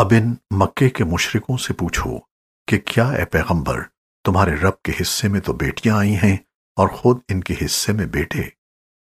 اب ان مکے کے مشرکوں سے پوچھو کہ کیا اے پیغمبر تمہارے رب کے حصے میں تو بیٹیاں آئی ہیں اور خود ان کے حصے میں بیٹے